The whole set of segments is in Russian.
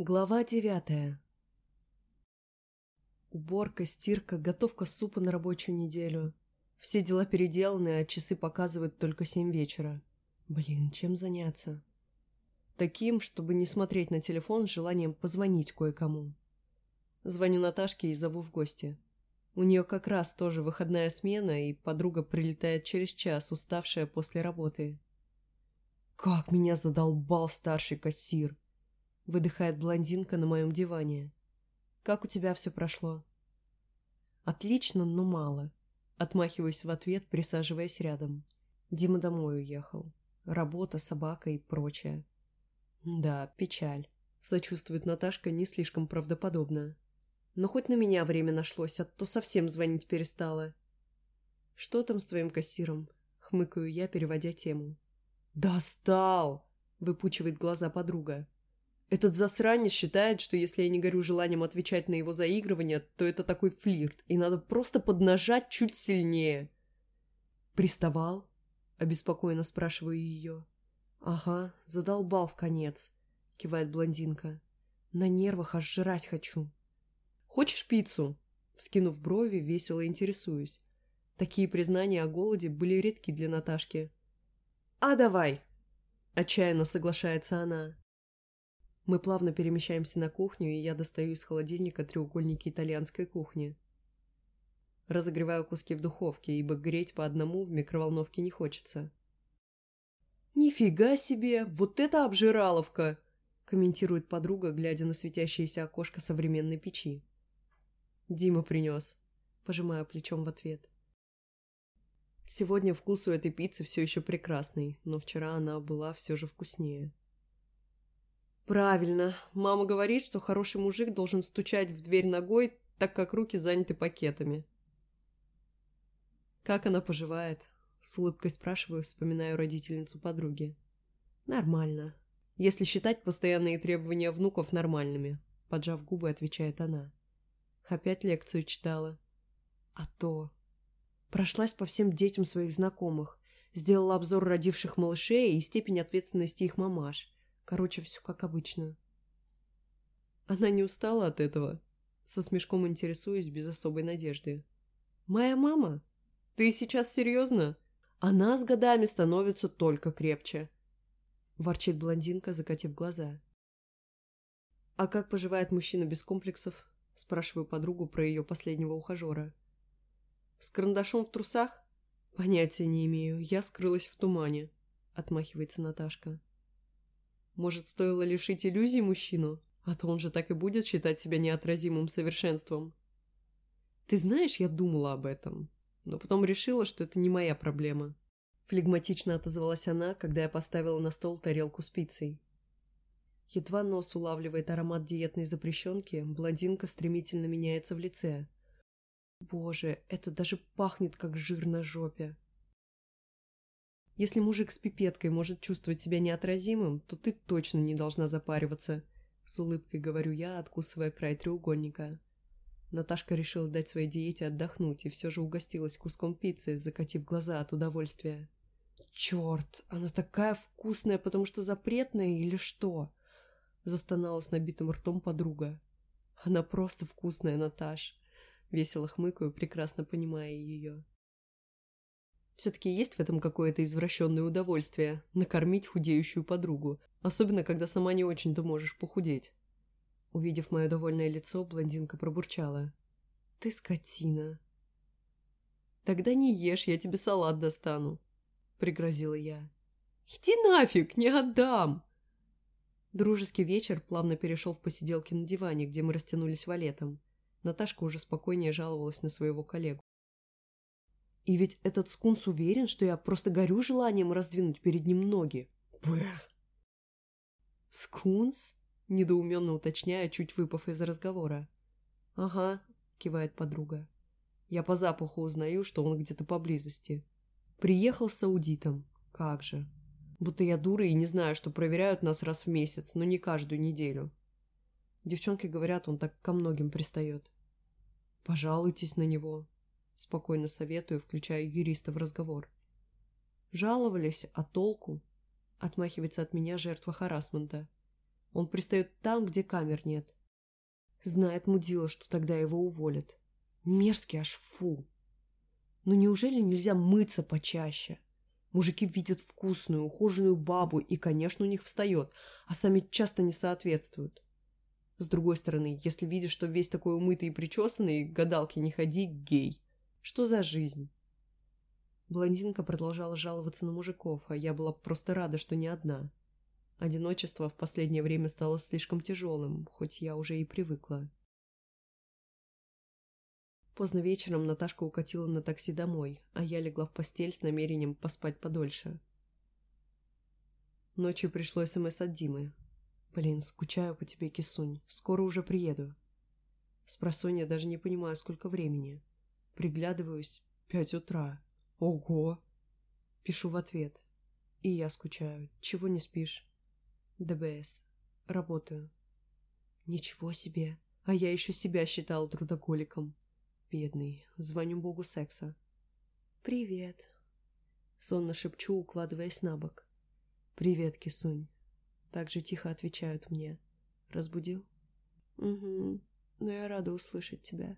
Глава девятая. Уборка, стирка, готовка супа на рабочую неделю. Все дела переделаны, а часы показывают только семь вечера. Блин, чем заняться? Таким, чтобы не смотреть на телефон с желанием позвонить кое-кому. Звоню Наташке и зову в гости. У нее как раз тоже выходная смена, и подруга прилетает через час, уставшая после работы. Как меня задолбал старший кассир! Выдыхает блондинка на моем диване. «Как у тебя все прошло?» «Отлично, но мало». Отмахиваюсь в ответ, присаживаясь рядом. Дима домой уехал. Работа, собака и прочее. «Да, печаль», — сочувствует Наташка не слишком правдоподобно. «Но хоть на меня время нашлось, а то совсем звонить перестала». «Что там с твоим кассиром?» — хмыкаю я, переводя тему. «Достал!» — выпучивает глаза подруга. Этот засранец считает, что если я не горю желанием отвечать на его заигрывание, то это такой флирт, и надо просто поднажать чуть сильнее. «Приставал?» – обеспокоенно спрашиваю ее. «Ага, задолбал в конец», – кивает блондинка. «На нервах аж жрать хочу». «Хочешь пиццу?» Вскинув брови, весело интересуюсь. Такие признания о голоде были редки для Наташки. «А давай!» – отчаянно соглашается она. Мы плавно перемещаемся на кухню, и я достаю из холодильника треугольники итальянской кухни. Разогреваю куски в духовке, ибо греть по одному в микроволновке не хочется. «Нифига себе! Вот это обжираловка!» комментирует подруга, глядя на светящееся окошко современной печи. «Дима принес», пожимаю плечом в ответ. Сегодня вкус у этой пиццы все еще прекрасный, но вчера она была все же вкуснее. Правильно. Мама говорит, что хороший мужик должен стучать в дверь ногой, так как руки заняты пакетами. Как она поживает? С улыбкой спрашиваю, вспоминаю родительницу подруги. Нормально. Если считать постоянные требования внуков нормальными, поджав губы, отвечает она. Опять лекцию читала. А то. Прошлась по всем детям своих знакомых, сделала обзор родивших малышей и степень ответственности их мамаш – Короче, все как обычно. Она не устала от этого? Со смешком интересуюсь без особой надежды. «Моя мама? Ты сейчас серьезно? Она с годами становится только крепче!» Ворчит блондинка, закатив глаза. «А как поживает мужчина без комплексов?» Спрашиваю подругу про ее последнего ухажера. «С карандашом в трусах?» «Понятия не имею. Я скрылась в тумане», — отмахивается Наташка. Может, стоило лишить иллюзий мужчину? А то он же так и будет считать себя неотразимым совершенством. Ты знаешь, я думала об этом, но потом решила, что это не моя проблема. Флегматично отозвалась она, когда я поставила на стол тарелку с пиццей. Едва нос улавливает аромат диетной запрещенки, блондинка стремительно меняется в лице. Боже, это даже пахнет, как жир на жопе. Если мужик с пипеткой может чувствовать себя неотразимым, то ты точно не должна запариваться. С улыбкой говорю я, откусывая край треугольника. Наташка решила дать своей диете отдохнуть и все же угостилась куском пиццы, закатив глаза от удовольствия. «Черт, она такая вкусная, потому что запретная или что?» Застонала с набитым ртом подруга. «Она просто вкусная, Наташ!» Весело хмыкаю, прекрасно понимая ее. Все-таки есть в этом какое-то извращенное удовольствие – накормить худеющую подругу, особенно когда сама не очень-то можешь похудеть. Увидев мое довольное лицо, блондинка пробурчала. «Ты скотина!» «Тогда не ешь, я тебе салат достану», – пригрозила я. «Иди нафиг, не отдам!» Дружеский вечер плавно перешел в посиделки на диване, где мы растянулись валетом. Наташка уже спокойнее жаловалась на своего коллегу. И ведь этот скунс уверен, что я просто горю желанием раздвинуть перед ним ноги. Бэх. «Скунс?» – недоуменно уточняя, чуть выпав из разговора. «Ага», – кивает подруга. «Я по запаху узнаю, что он где-то поблизости. Приехал с аудитом. Как же. Будто я дура и не знаю, что проверяют нас раз в месяц, но не каждую неделю. Девчонки говорят, он так ко многим пристает. Пожалуйтесь на него. Спокойно советую, включая юриста в разговор. Жаловались, а толку? Отмахивается от меня жертва харасмента. Он пристает там, где камер нет. Знает мудила, что тогда его уволят. Мерзкий аж фу. Но неужели нельзя мыться почаще? Мужики видят вкусную, ухоженную бабу, и, конечно, у них встает, а сами часто не соответствуют. С другой стороны, если видишь, что весь такой умытый и причесанный, гадалки не ходи, гей. Что за жизнь? Блондинка продолжала жаловаться на мужиков, а я была просто рада, что не одна. Одиночество в последнее время стало слишком тяжелым, хоть я уже и привыкла. Поздно вечером Наташка укатила на такси домой, а я легла в постель с намерением поспать подольше. Ночью пришло СМС от Димы. «Блин, скучаю по тебе, кисунь. Скоро уже приеду». Спросонья даже не понимаю, сколько времени. Приглядываюсь. Пять утра. Ого! Пишу в ответ. И я скучаю. Чего не спишь? ДБС. Работаю. Ничего себе. А я еще себя считал трудоголиком. Бедный. Звоню богу секса. Привет. Сонно шепчу, укладываясь на бок. Привет, кисунь. Так же тихо отвечают мне. Разбудил? Угу. Но я рада услышать тебя.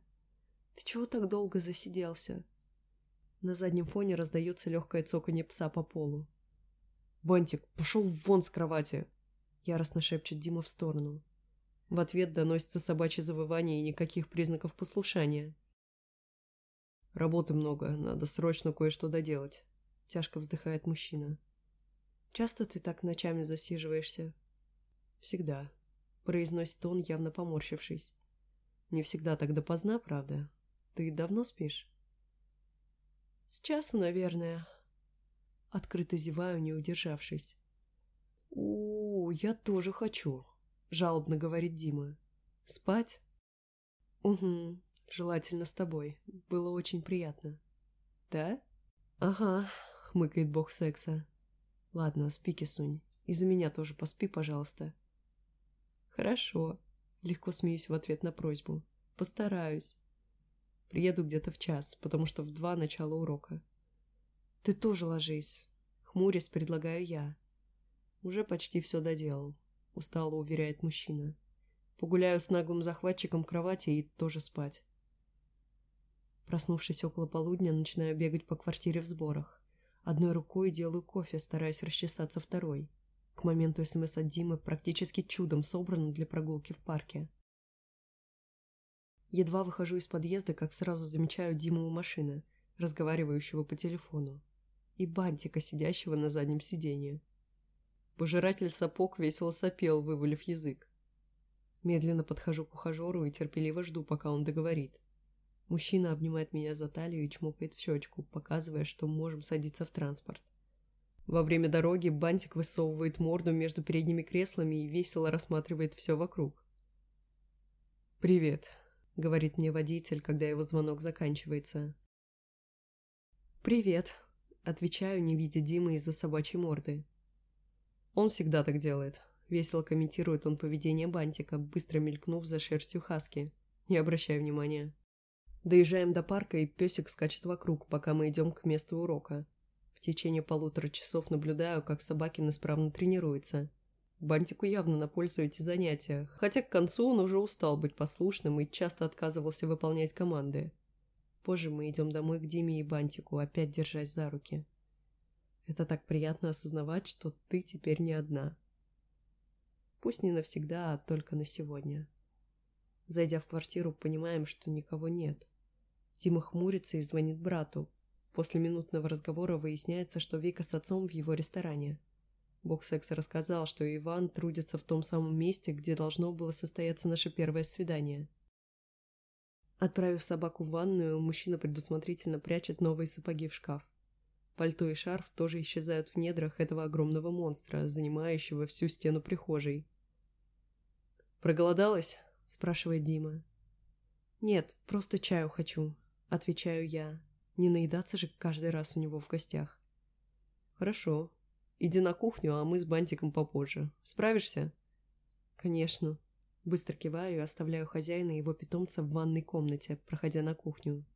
Ты чего так долго засиделся? На заднем фоне раздается легкое цоканье пса по полу. «Бантик, пошел вон с кровати!» Яростно шепчет Дима в сторону. В ответ доносится собачье завывание и никаких признаков послушания. «Работы много, надо срочно кое-что доделать», — тяжко вздыхает мужчина. «Часто ты так ночами засиживаешься?» «Всегда», — произносит он, явно поморщившись. «Не всегда так допоздна, правда? Ты давно спишь?» «С часу, наверное». Открыто зеваю, не удержавшись. «У, я тоже хочу», — жалобно говорит Дима. «Спать?» «Угу, желательно с тобой. Было очень приятно». «Да?» «Ага», — хмыкает бог секса. «Ладно, спи, кисунь. И за меня тоже поспи, пожалуйста». «Хорошо», — легко смеюсь в ответ на просьбу. «Постараюсь». Приеду где-то в час, потому что в два начала урока. «Ты тоже ложись», — хмурясь предлагаю я. «Уже почти все доделал», — устало уверяет мужчина. «Погуляю с наглым захватчиком кровати и тоже спать». Проснувшись около полудня, начинаю бегать по квартире в сборах. Одной рукой делаю кофе, стараясь расчесаться второй. К моменту СМС от Димы практически чудом собрано для прогулки в парке. Едва выхожу из подъезда, как сразу замечаю Диму у машины, разговаривающего по телефону, и Бантика, сидящего на заднем сиденье. Пожиратель сапог весело сопел, вывалив язык. Медленно подхожу к ухажеру и терпеливо жду, пока он договорит. Мужчина обнимает меня за талию и чмокает в щечку, показывая, что можем садиться в транспорт. Во время дороги Бантик высовывает морду между передними креслами и весело рассматривает все вокруг. «Привет», — говорит мне водитель, когда его звонок заканчивается. «Привет», — отвечаю, не видя Димы из-за собачьей морды. Он всегда так делает. Весело комментирует он поведение Бантика, быстро мелькнув за шерстью Хаски. Не обращай внимания. Доезжаем до парка, и песик скачет вокруг, пока мы идем к месту урока. В течение полутора часов наблюдаю, как собаки исправно тренируются. Бантику явно на пользу эти занятия, хотя к концу он уже устал быть послушным и часто отказывался выполнять команды. Позже мы идем домой к Диме и Бантику, опять держась за руки. Это так приятно осознавать, что ты теперь не одна. Пусть не навсегда, а только на сегодня. Зайдя в квартиру, понимаем, что никого нет. Тима хмурится и звонит брату. После минутного разговора выясняется, что Вика с отцом в его ресторане. Бог секса рассказал, что Иван трудится в том самом месте, где должно было состояться наше первое свидание. Отправив собаку в ванную, мужчина предусмотрительно прячет новые сапоги в шкаф. Пальто и шарф тоже исчезают в недрах этого огромного монстра, занимающего всю стену прихожей. «Проголодалась?» – спрашивает Дима. «Нет, просто чаю хочу», – отвечаю я. Не наедаться же каждый раз у него в гостях. «Хорошо. Иди на кухню, а мы с бантиком попозже. Справишься?» «Конечно». Быстро киваю и оставляю хозяина и его питомца в ванной комнате, проходя на кухню.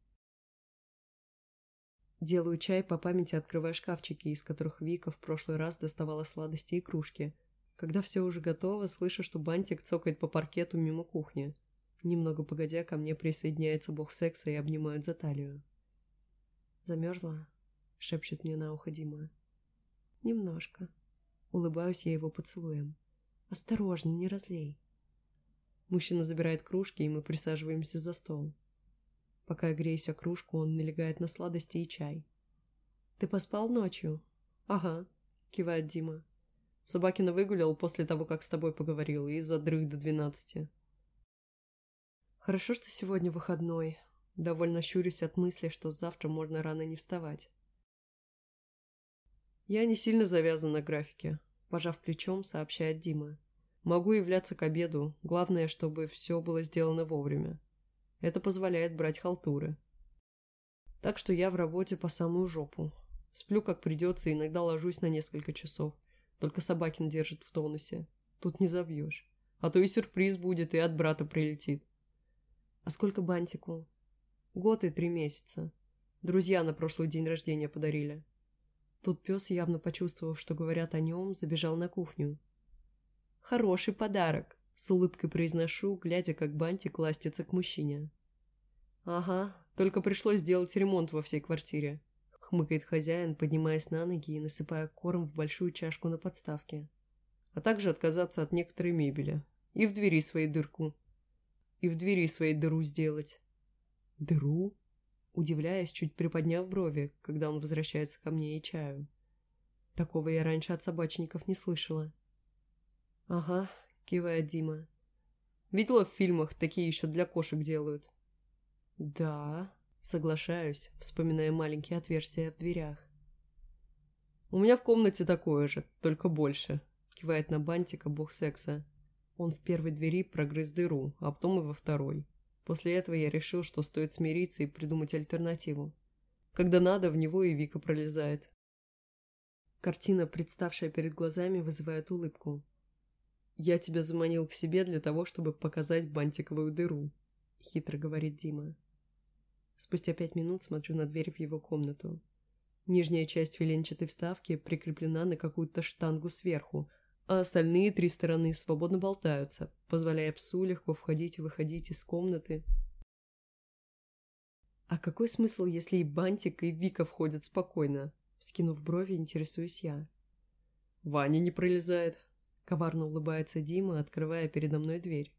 Делаю чай по памяти, открывая шкафчики, из которых Вика в прошлый раз доставала сладости и кружки. Когда все уже готово, слышу, что бантик цокает по паркету мимо кухни. Немного погодя, ко мне присоединяется бог секса и обнимают за талию. «Замерзла?» — шепчет мне на ухо Дима. «Немножко». Улыбаюсь я его поцелуем. «Осторожно, не разлей». Мужчина забирает кружки, и мы присаживаемся за стол. Пока я греюсь о кружку, он налегает на сладости и чай. «Ты поспал ночью?» «Ага», — кивает Дима. Собакина выгулял после того, как с тобой поговорил, и задрых до двенадцати. Хорошо, что сегодня выходной. Довольно щурюсь от мысли, что завтра можно рано не вставать. Я не сильно завязан на графике, пожав плечом, сообщает Дима. Могу являться к обеду, главное, чтобы все было сделано вовремя. Это позволяет брать халтуры. Так что я в работе по самую жопу. Сплю как придется, иногда ложусь на несколько часов. Только Собакин держит в тонусе. Тут не забьешь. А то и сюрприз будет, и от брата прилетит. А сколько бантику? Год и три месяца. Друзья на прошлый день рождения подарили. Тут пес, явно почувствовав, что говорят о нем, забежал на кухню. «Хороший подарок!» — с улыбкой произношу, глядя, как бантик ластится к мужчине. «Ага, только пришлось сделать ремонт во всей квартире хмыкает хозяин, поднимаясь на ноги и насыпая корм в большую чашку на подставке. А также отказаться от некоторой мебели. И в двери своей дырку. И в двери своей дыру сделать. Дыру? Удивляясь, чуть приподняв брови, когда он возвращается ко мне и чаю. Такого я раньше от собачников не слышала. «Ага», — кивает Дима. «Видела в фильмах, такие еще для кошек делают». «Да», Соглашаюсь, вспоминая маленькие отверстия в дверях. «У меня в комнате такое же, только больше», — кивает на бантика бог секса. Он в первой двери прогрыз дыру, а потом и во второй. После этого я решил, что стоит смириться и придумать альтернативу. Когда надо, в него и Вика пролезает. Картина, представшая перед глазами, вызывает улыбку. «Я тебя заманил к себе для того, чтобы показать бантиковую дыру», — хитро говорит Дима. Спустя пять минут смотрю на дверь в его комнату. Нижняя часть филенчатой вставки прикреплена на какую-то штангу сверху, а остальные три стороны свободно болтаются, позволяя псу легко входить и выходить из комнаты. А какой смысл, если и Бантик, и Вика входят спокойно? Скинув брови, интересуюсь я. Ваня не пролезает. Коварно улыбается Дима, открывая передо мной дверь.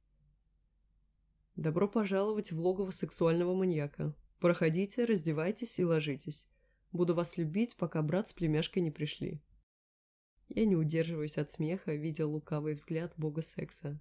Добро пожаловать в логово сексуального маньяка. Проходите, раздевайтесь и ложитесь. Буду вас любить, пока брат с племяшкой не пришли. Я не удерживаюсь от смеха, видя лукавый взгляд бога секса.